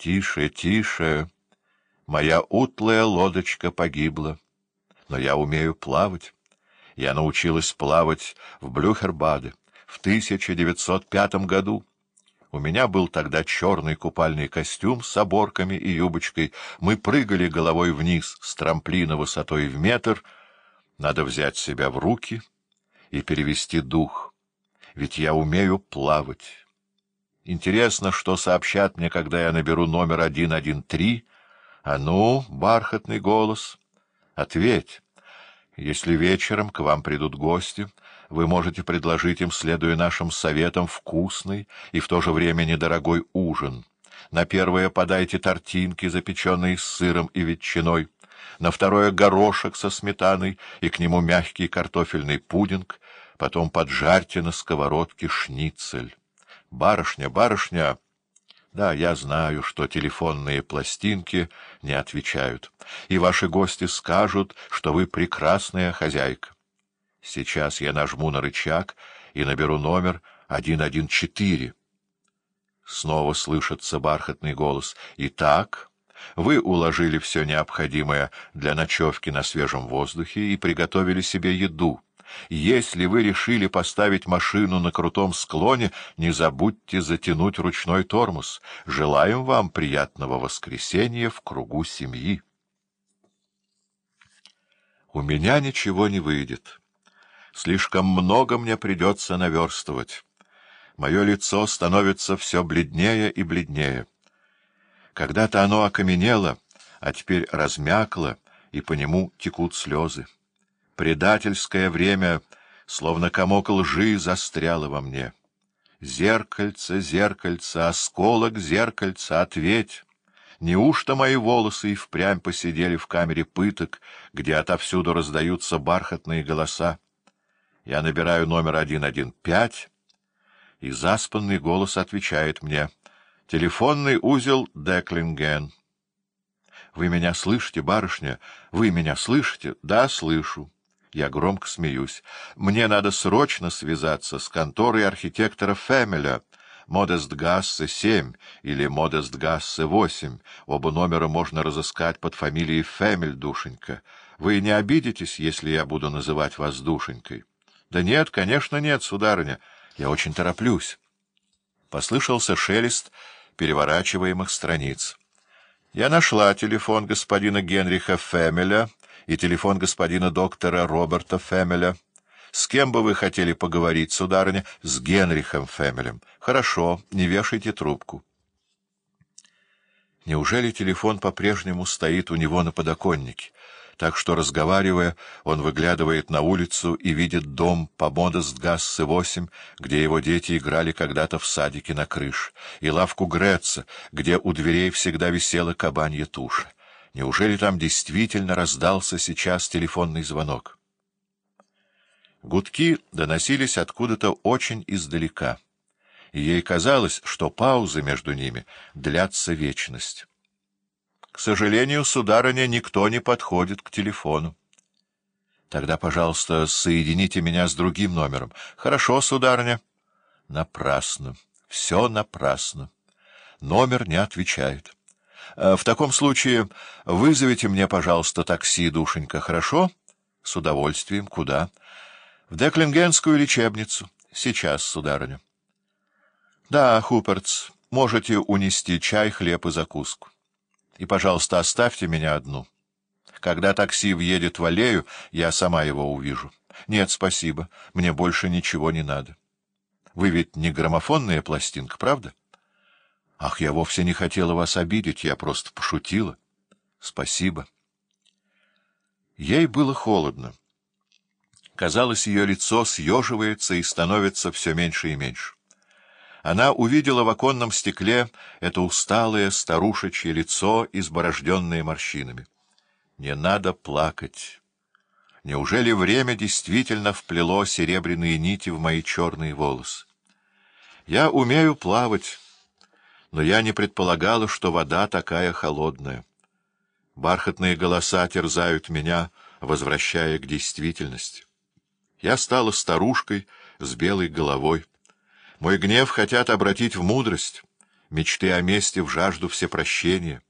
Тише, тише. Моя утлая лодочка погибла. Но я умею плавать. Я научилась плавать в Блюхербаде в 1905 году. У меня был тогда черный купальный костюм с оборками и юбочкой. Мы прыгали головой вниз с трамплина высотой в метр. Надо взять себя в руки и перевести дух, ведь я умею плавать. Интересно, что сообщат мне, когда я наберу номер 113. А ну, бархатный голос, ответь. Если вечером к вам придут гости, вы можете предложить им, следуя нашим советам, вкусный и в то же время недорогой ужин. На первое подайте тортинки, запеченные с сыром и ветчиной, на второе — горошек со сметаной и к нему мягкий картофельный пудинг, потом поджарьте на сковородке шницель. Барышня, барышня... Да, я знаю, что телефонные пластинки не отвечают, и ваши гости скажут, что вы прекрасная хозяйка. Сейчас я нажму на рычаг и наберу номер 114. Снова слышится бархатный голос. Итак, вы уложили все необходимое для ночевки на свежем воздухе и приготовили себе еду. Если вы решили поставить машину на крутом склоне, не забудьте затянуть ручной тормоз. Желаем вам приятного воскресенья в кругу семьи. У меня ничего не выйдет. Слишком много мне придется наверстывать. Мое лицо становится все бледнее и бледнее. Когда-то оно окаменело, а теперь размякло, и по нему текут слезы. Предательское время, словно комок лжи, застряло во мне. Зеркальце, зеркальце, осколок зеркальца, ответь! Неужто мои волосы и впрямь посидели в камере пыток, где отовсюду раздаются бархатные голоса? Я набираю номер 115, и заспанный голос отвечает мне. Телефонный узел Деклинген. — Вы меня слышите, барышня? Вы меня слышите? — Да, слышу. Я громко смеюсь. Мне надо срочно связаться с конторой архитектора Фемеля. Модестгассе 7 или Модестгассе 8. Оба номера можно разыскать под фамилией Фемель, душенька. Вы не обидитесь, если я буду называть вас душенькой? — Да нет, конечно, нет, сударыня. Я очень тороплюсь. Послышался шелест переворачиваемых страниц. Я нашла телефон господина Генриха Фемеля и телефон господина доктора Роберта Фемеля. С кем бы вы хотели поговорить, сударыня? С Генрихом Фемелем. Хорошо, не вешайте трубку. Неужели телефон по-прежнему стоит у него на подоконнике? Так что, разговаривая, он выглядывает на улицу и видит дом по Модестгассе 8, где его дети играли когда-то в садике на крыше, и лавку Греца, где у дверей всегда висела кабанья туша. Неужели там действительно раздался сейчас телефонный звонок? Гудки доносились откуда-то очень издалека, и ей казалось, что паузы между ними длятся вечность. — К сожалению, сударыня, никто не подходит к телефону. — Тогда, пожалуйста, соедините меня с другим номером. — Хорошо, сударыня. — Напрасно. Все напрасно. Номер не отвечает. — в таком случае вызовите мне, пожалуйста, такси, душенька, хорошо? С удовольствием. Куда? В Деклингенскую лечебницу. Сейчас, сударыня. Да, Хупертс, можете унести чай, хлеб и закуску. И, пожалуйста, оставьте меня одну. Когда такси въедет в аллею, я сама его увижу. Нет, спасибо, мне больше ничего не надо. Вы ведь не граммофонная пластинка, правда? Ах, я вовсе не хотела вас обидеть, я просто пошутила. Спасибо. Ей было холодно. Казалось, ее лицо съеживается и становится все меньше и меньше. Она увидела в оконном стекле это усталое старушечье лицо, изборожденное морщинами. Не надо плакать. Неужели время действительно вплело серебряные нити в мои черные волосы? Я умею плавать но я не предполагала, что вода такая холодная. Бархатные голоса терзают меня, возвращая к действительности. Я стала старушкой с белой головой. Мой гнев хотят обратить в мудрость, мечты о мести в жажду всепрощения.